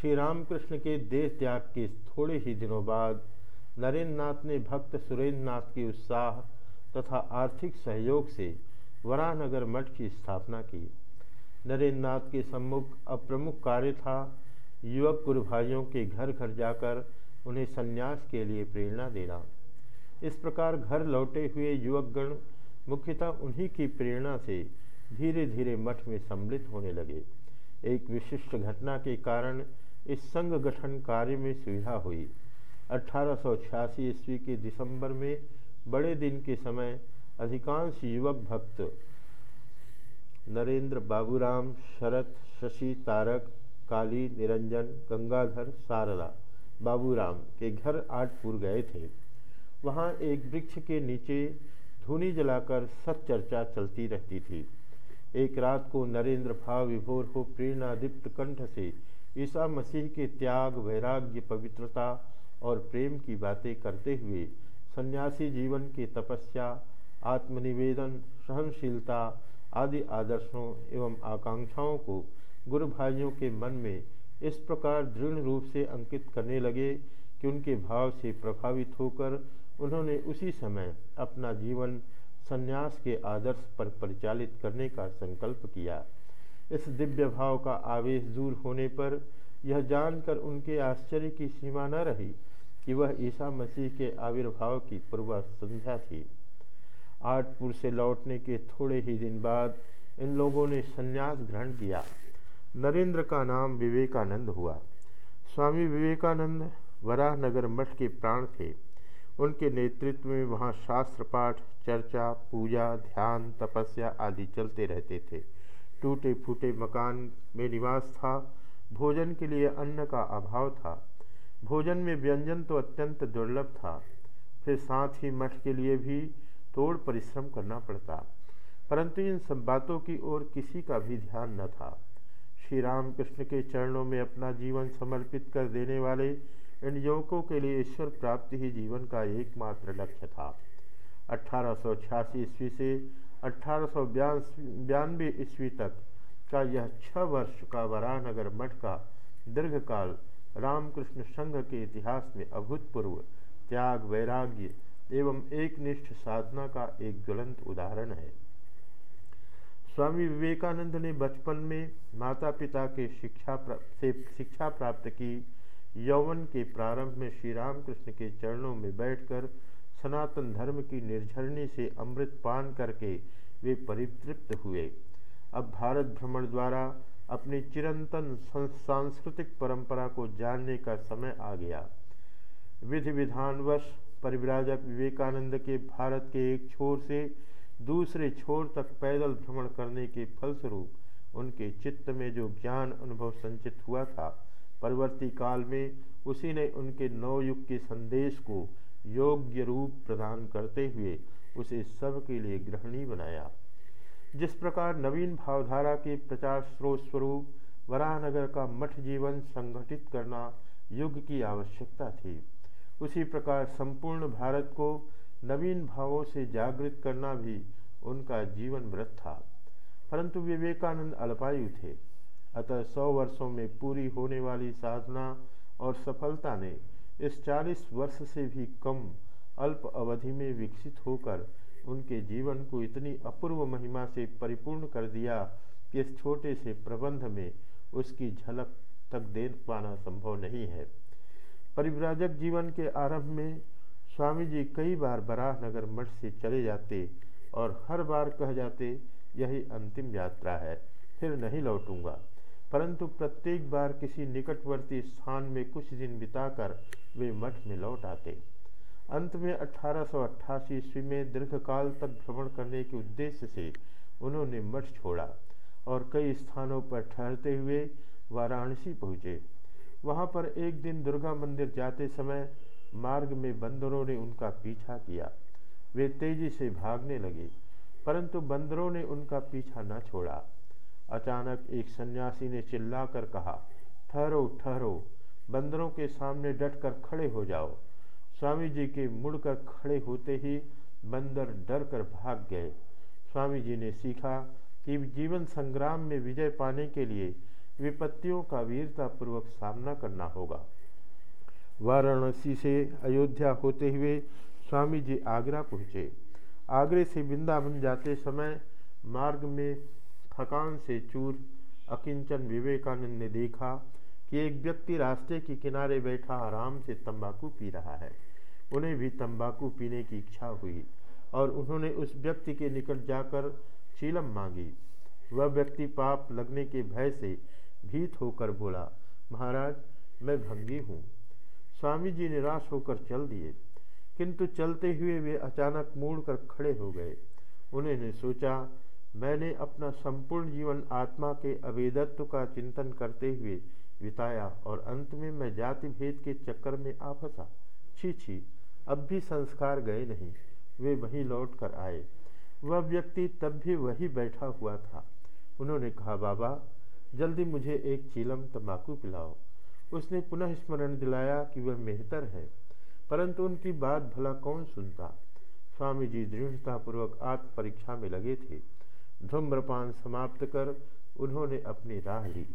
श्री रामकृष्ण के देश त्याग के थोड़े ही दिनों बाद नरेंद्र नाथ ने भक्त सुरेंद्र नाथ के उत्साह तथा आर्थिक सहयोग से वरानगर मठ की स्थापना की। नरेंद्र नाथ के सम्मुख अब प्रमुख कार्य था युवक गुरु भाइयों के घर घर जाकर उन्हें संन्यास के लिए प्रेरणा देना। इस प्रकार घर लौटे हुए युवकगण मुख्यतः उन्हीं की प्रेरणा से धीरे धीरे मठ में सम्मिलित होने लगे। एक विशिष्ट घटना के कारण इस संघ गठन कार्य में सुविधा हुई। अठारह सौ छियासी ईस्वी के दिसंबर में बड़े दिन के समय अधिकांश युवक भक्त नरेंद्र बाबूराम, शरत, शशि तारक, काली, निरंजन, गंगाधर सारदा बाबूराम के घर आठपुर गए थे। वहाँ एक वृक्ष के नीचे धूनी जलाकर सत चर्चा चलती रहती थी। एक रात को नरेंद्र भाव विभोर हो प्रेरणादीप्त कंठ से ईसा मसीह के त्याग, वैराग्य, पवित्रता और प्रेम की बातें करते हुए सन्यासी जीवन की तपस्या, आत्मनिवेदन, सहनशीलता आदि आदर्शों एवं आकांक्षाओं को गुरु भाइयों के मन में इस प्रकार दृढ़ रूप से अंकित करने लगे कि उनके भाव से प्रभावित होकर उन्होंने उसी समय अपना जीवन संन्यास के आदर्श पर परिचालित करने का संकल्प किया। इस दिव्य भाव का आवेश दूर होने पर यह जानकर उनके आश्चर्य की सीमा न रही कि वह ईसा मसीह के आविर्भाव की पूर्व संध्या थी। आठपुर से लौटने के थोड़े ही दिन बाद इन लोगों ने संन्यास ग्रहण किया। नरेंद्र का नाम विवेकानंद हुआ। स्वामी विवेकानंद वराहनगर मठ के प्राण थे। उनके नेतृत्व में वहाँ शास्त्र पाठ, चर्चा, पूजा, ध्यान, तपस्या आदि चलते रहते थे। टूटे फूटे मकान में निवास था। भोजन के लिए अन्न का अभाव था। भोजन में व्यंजन तो अत्यंत दुर्लभ था। फिर साथ ही मठ के लिए भी तोड़ परिश्रम करना पड़ता। परंतु इन सब बातों की ओर किसी का भी ध्यान न था। श्री रामकृष्ण के चरणों में अपना जीवन समर्पित कर देने वाले इन युवकों के लिए ईश्वर प्राप्ति ही जीवन का एकमात्र लक्ष्य था। अठारह ईस्वी से अठारह ईस्वी तक का यह छह वर्ष का वरानगर मठ का दीर्घकाल रामकृष्ण संघ के इतिहास में अभूतपूर्व त्याग, वैराग्य एवं एक निष्ठ साधना का एक ज्वलंत उदाहरण है। स्वामी विवेकानंद ने बचपन में माता पिता के शिक्षा से शिक्षा प्राप्त की यौवन के प्रारंभ में श्री रामकृष्ण के चरणों में बैठकर सनातन धर्म की निर्झरणी से अमृत पान करके वे परितृप्त हुए। अब भारत भ्रमण द्वारा अपनी चिरंतन सांस्कृतिक परंपरा को जानने का समय आ गया। विधि विधानवश परिव्राजक विवेकानंद के भारत के एक छोर से दूसरे छोर तक पैदल भ्रमण करने के फलस्वरूप उनके चित्त में जो ज्ञान अनुभव संचित हुआ था परवर्ती काल में उसी ने उनके नवयुग के संदेश को योग्य रूप प्रदान करते हुए उसे सब के लिए ग्रहणी बनाया। जिस प्रकार नवीन भावधारा के प्रचार स्रोत स्वरूप वराहनगर का मठ जीवन संगठित करना युग की आवश्यकता थी, उसी प्रकार संपूर्ण भारत को नवीन भावों से जागृत करना भी उनका जीवन व्रत था। परंतु विवेकानंद अल्पायु थे। अतः सौ वर्षों में पूरी होने वाली साधना और सफलता ने इस चालीस वर्ष से भी कम अल्प अवधि में विकसित होकर उनके जीवन को इतनी अपूर्व महिमा से परिपूर्ण कर दिया कि इस छोटे से प्रबंध में उसकी झलक तक दे पाना संभव नहीं है। परिव्राजक जीवन के आरंभ में स्वामी जी कई बार बराह नगर मठ से चले जाते और हर बार कह जाते, यही अंतिम यात्रा है, फिर नहीं लौटूँगा। परंतु प्रत्येक बार किसी निकटवर्ती स्थान में कुछ दिन बिताकर वे मठ में लौट आते। अंत में अठारह सौ अट्ठासी ईस्वी में दीर्घकाल तक भ्रमण करने के उद्देश्य से उन्होंने मठ छोड़ा और कई स्थानों पर ठहरते हुए वाराणसी पहुँचे। वहाँ पर एक दिन दुर्गा मंदिर जाते समय मार्ग में बंदरों ने उनका पीछा किया। वे तेज़ी से भागने लगे, परंतु बंदरों ने उनका पीछा न छोड़ा। अचानक एक सन्यासी ने चिल्लाकर कहा, ठहरो ठहरो, बंदरों के सामने डटकर खड़े हो जाओ। स्वामी जी के मुड़कर खड़े होते ही बंदर डर कर भाग गए। स्वामी जी ने सीखा कि जीवन संग्राम में विजय पाने के लिए विपत्तियों का वीरतापूर्वक सामना करना होगा। वाराणसी से अयोध्या होते हुए स्वामी जी आगरा पहुँचे। आगरे से वृंदावन जाते समय मार्ग में थकान से चूर, अकिंचन विवेकानंद ने देखा कि एक व्यक्ति रास्ते के किनारे बैठा आराम से तंबाकू पी रहा है। उन्हें भी तंबाकू पीने की इच्छा हुई और उन्होंने उस व्यक्ति के निकट जाकर चीलम मांगी। वह व्यक्ति पाप लगने के भय से भीत होकर बोला, महाराज, मैं भंगी हूँ। स्वामी जी निराश होकर चल दिए। किंतु चलते हुए वे अचानक मुड़कर खड़े हो गए। उन्होंने सोचा मैंने अपना संपूर्ण जीवन आत्मा के अवेदत्व का चिंतन करते हुए बिताया और अंत में मैं जाति भेद के चक्कर में आ फंसा। छी छी, अब भी संस्कार गए नहीं। वे वहीं लौट कर आए। वह व्यक्ति तब भी वही बैठा हुआ था। उन्होंने कहा, बाबा, जल्दी मुझे एक चीलम तंबाकू पिलाओ। उसने पुनः स्मरण दिलाया कि वह मेहतर है, परंतु उनकी बात भला कौन सुनता? स्वामी जी दृढ़तापूर्वक आत्म परीक्षा में लगे थे। धूम्रपान समाप्त कर उन्होंने अपनी राह ली।